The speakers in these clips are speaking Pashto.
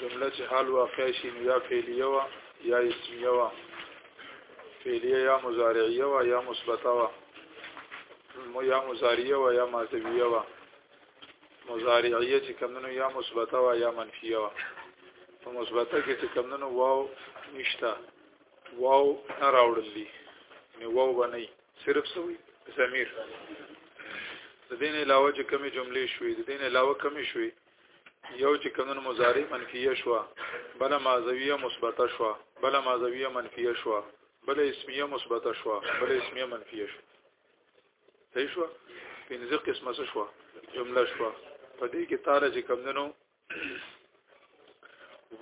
جمله چې حال واقع شي نو یا فعلیه وا یا اسمیه وا فعلیه یا مضارعیه وا یا مثبته وا یا مضارعیه وا یا ماضیه وا مضارعیه چې کمنو یا مثبته وا یا منفیه وا په مثبته کې چې کمنو واو نشتا واو نه راوړل دي نو واو باندې صرف سوی ضمیر د دین علاوه چې کمی جملې شوې د دین علاوه کمی شوې یو چې کمن مضارع منفیه شو بل ماضویه مثبته شو بل ماضویه منفیه شو بل اسمیه مثبته شو بل اسمیه منفیه شو صحیح شو پنځه قسمه شو جمله شو په دې کې تاره چې کمندنو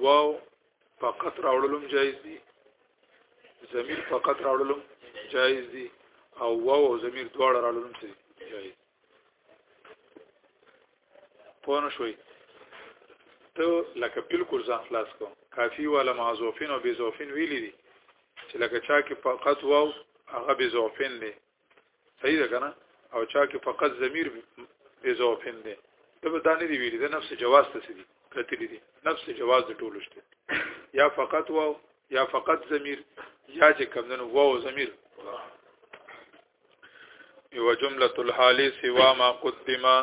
واو فقط راوړلم جایز دي ضمیر فقط راوړلم جایز دي او واو او ضمیر دواړه راوړلم څه جایز پونه شوي ته لکه بالکل ځان خلاص کو کافی ولا معذوفین او بزوفین ویلی دي چې لکه چا کې فقط واو هغه بزوفین دي صحیح ده کنه او چا کې فقط ضمیر اضافین دی ته به دا نه دی ویلي د نفس جواز ته سدي کتلی دي نفس جواز د ټولو شته یا فقط واو یا فقط ضمیر یا چې کمندنو واو ضمیر یو جمله الحال سوا ما قدما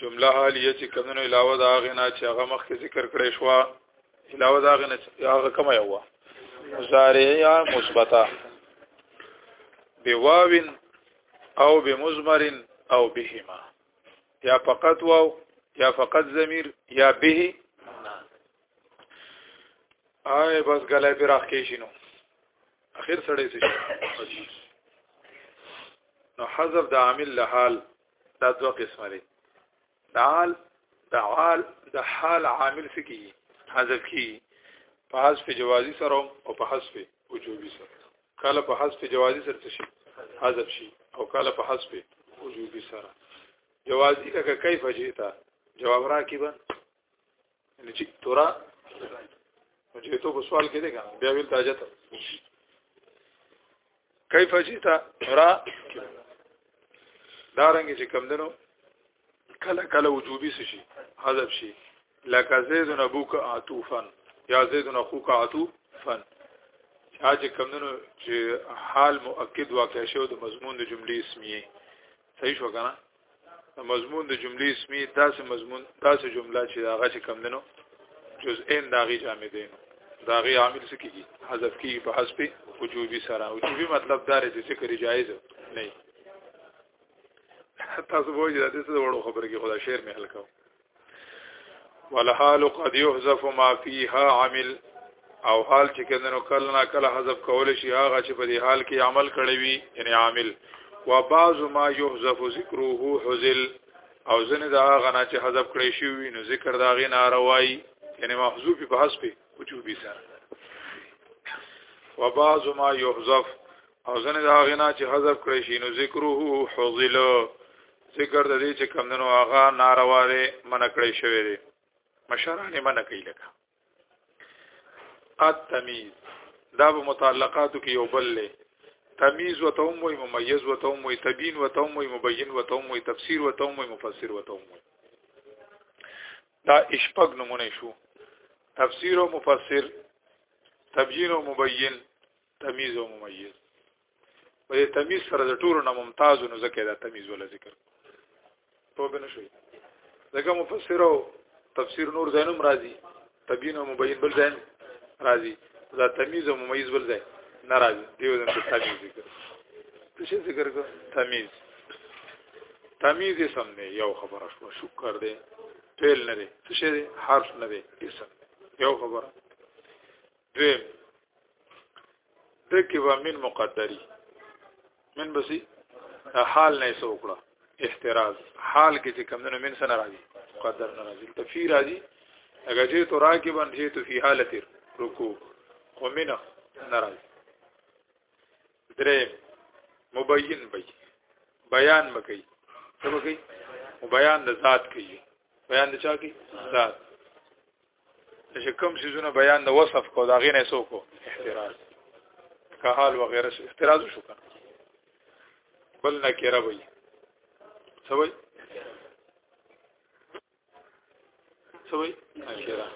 جمله حالیه چې کمنو علاوه دا غنا چې هغه مخکې ذکر کړې شو علاوه دا غنا چې هغه کوم یو مضارع یا مثبته بواوین او بمزمرن او بهما یا فقط واو یا فقط ضمیر یا به آی بس غلای پر اخ کې شینو اخر سړی څه نو حذف د عامل له حال دا دوه قسمه دي دال دعال د حال عامل سکی حذف کی په حذف جوازی سره او په حذف وجوبی سره کله په حذف جوازی سره شي حذف شي او کله په حذف وجوبی سره جوازی لکه کیف جیتا جواب را کی به یعنی چې تورا چې ته په سوال کې دی کنه بیا ویل تاجه ته کیف جیتا را دارنګ چې کم دنو کله کله وجوبي شي حذف شي لکه زید نبوک عطوفن یا زید نخوک عطوفن هغه کمونو چې حال مؤکد واقع شو د مضمون د جملې اسمیه صحیح شو کنه مضمون د جملې اسمي داسې مضمون داسې جمله چې هغه چې کم دنو جزئین داغي جامع دي دا غي عامل څه کیږي حذف کیږي په حسب وجوبي سره وجوبي مطلب دا دی چې کری جایز نه تاسو وایي دا څه وړو خبره کې خدا شعر مې حل کاو والحال قد يحذف ما فيها عمل او حال چې کندنو کله نه کله حذف کول شي هغه چې په دې حال کې عمل کړی وي یعنی عامل وبعض ما يحذف ذکره حذل او ځنه دا هغه نه چې حذف کړی شي وي نو ذکر دا غي ناروای یعنی محذوف په حذف وجوبي سره وبعض ما يحذف او ځنه دا غنا چې حذف کړی شي نو ذکره حذل ذکر د دې چې کمندنو هغه ناروا دی من کړی شوی دی مشرانه من کوي لکه التمیز دا به متعلقاتو کې یو بل لې تمیز و توم و ممیز و توم و تبین و توم و مبین و توم و تفسیر و توم و مفسر و توم دا اشپق نمونه شو تفسیر و مفسر تبیین و مبین تمیز او ممیز په دې تمیز سره د ټولو نه ممتاز نو ځکه دا تمیز ولا ذکر په بنه شوی ځکه مفسر او تفسیر نور زینم راضی تبین او مبین بل زین راضی دا تمیز او ممیز بل زین ناراضی دیو زم په تمیز ذکر څه ذکر کو تمیز تمیز سم نه یو خبره شو شکر دې فعل نه دې څه شي حرف نه دې اسم یو خبره دویم دکې و من مقدری من بسی حال نه سو کړه احتراز حال کې چې کم نه من سره راځي مقدر نه راځي تفی راځي اگر چې تو راکبن چې تو فی حالت رکوع خو من نه راځي دریم مبین بی بیان مکي څه مکي بیان د ذات کوي بیان د چا کوي ذات چې کوم سيزونه بیان د وصف کو دا غینه سو کو احتراز که حال وغیرہ احتراز شو کنه بل نه کېره وي سوي سوي نه کېره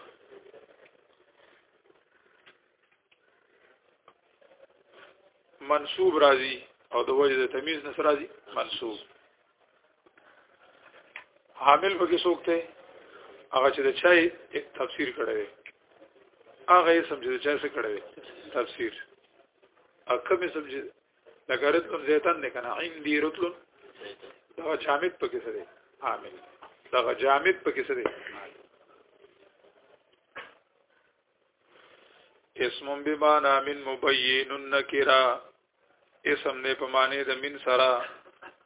منصوب راځي او د وجه د تمیز نه راځي منصوب عامل به کې څوک ته هغه چې د چای تفسیر کړی دی هغه یې سمجه د چای څه کړی دی تفسیر اکه مې سمجه لکه رتلون زیتن دی کنه عندي رتلون دا جامد په کې څه دی عامل دا جامد په کې څه دی اسم بمانا من مبین النکرا اسم نه په معنی د من سره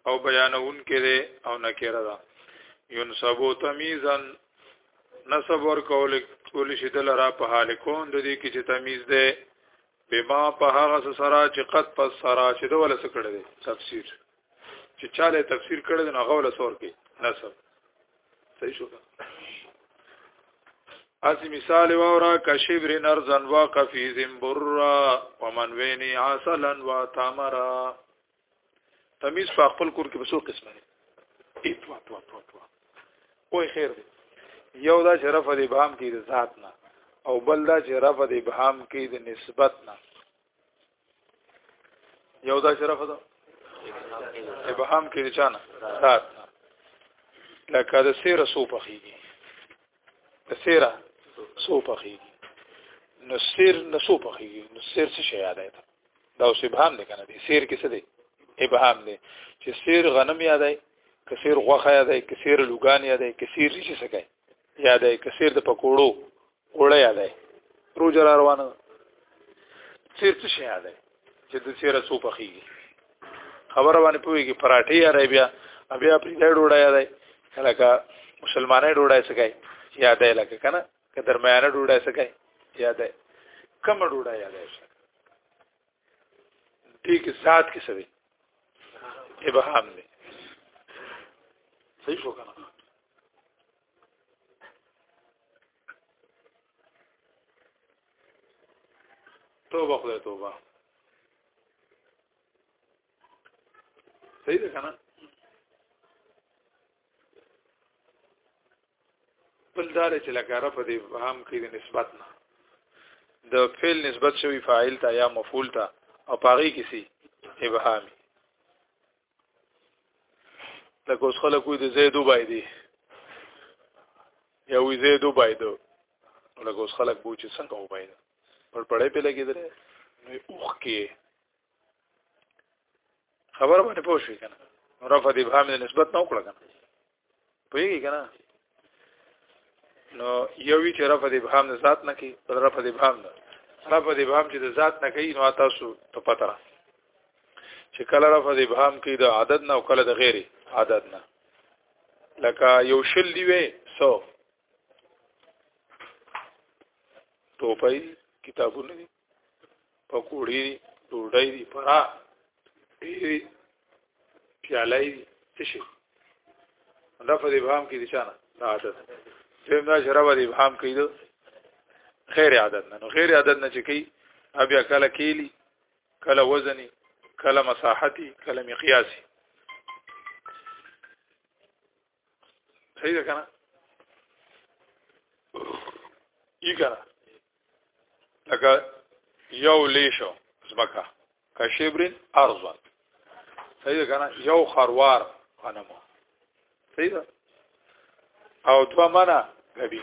او بیانون کې ده او نکره ده ينسب تميزا نسب ور کول کول شي د لرا په حال کون د دې کې چې تمیز ده بما په هغه سره چې قد پس سره چې د ولس کړه ده تفسیر چې چاله تفسیر کړی نو هغه ولا سور کې نسب صحیح شو اسی مثال وورا کشبر نرزن و قفیز برا ومن وینی عسلا و تامرا تمیز په خپل کور کې بسو قسمه دي اتوا توا توا توا وای خیر دی یو دا شرف د ابهام کې د ذات نه او بل دا شرف د ابهام کې د نسبت نه یو دا شرف ده ابهام کې دي چانه سات لکه د سیره سو پخېږي د سیره سو پخېږي نو سیر نه سو پخېږي نو سیر څه شي یاد دی دا اوس ابهام دی کنه دی سیر کې څه دی ابهام دی چې سیر غنم یاد دی کثیر غوخه یاد دی کثیر لوګان یاد دی کثیر ریشه سکه یاد دی کثیر د پکوړو اوړی یاده روجه را روانه سیر څه شي یاده چې د سیره سو پخېږي خبره باندې پوهېږي پراټې یاره بیا بیا پرې دا ډوډۍ یاده لکه مسلمانې ډوډۍ څه کوي یاده لکه که نه که درمیانه ډوډۍ څه کوي یاده کومه ډوډۍ یاده شي دې کې ذات کې څه دی ابهام دی صحیح شو که نه توبه خدای توبه صحیح ده کنه بل دار چې لکه رفع دی هم کې د نسبت نه د فعل نسبت شوی فاعل ته یا مفعول ته او پاغي کسی ابهامي لکه اوس خلک وي د زید وبای دي یا وي زید وبای دو لکه اوس خلک بو چې څنګه وبای دي پر پړې په لګیدل نو اوخ کې خبر باندې پوه شو کنه رفع د ابهام نسبت نه وکړه کنه پوهیږي کنه نو یو وی چې رفع د ابهام د ذات نه کوي بل رفع د ابهام نه رفع د ابهام چې د ذات نه کوي نو تاسو ته پته را چې کله رفع د ابهام کوي د عدد نه او کله د غیر عدد نه لکه یو شل دی وې سو ټوپای کتابونه دي پکوړی دی ډوډۍ دی پرا دی پیاله دی څه شي دا په دې بام کې دي چانه دا عادت سیم دا شراب دې بام کې دي خیر عادت نه نو خیر عادت نه چې کوي بیا کله کېلی کله وزني کله مساحتي کله مقیاسي صحیح ده کنه یی کنه لکه یو لیشو زمکا کشبرین ارزان صحیح ده کنه یو خروار غنمو صحیح ده او دو منه غبی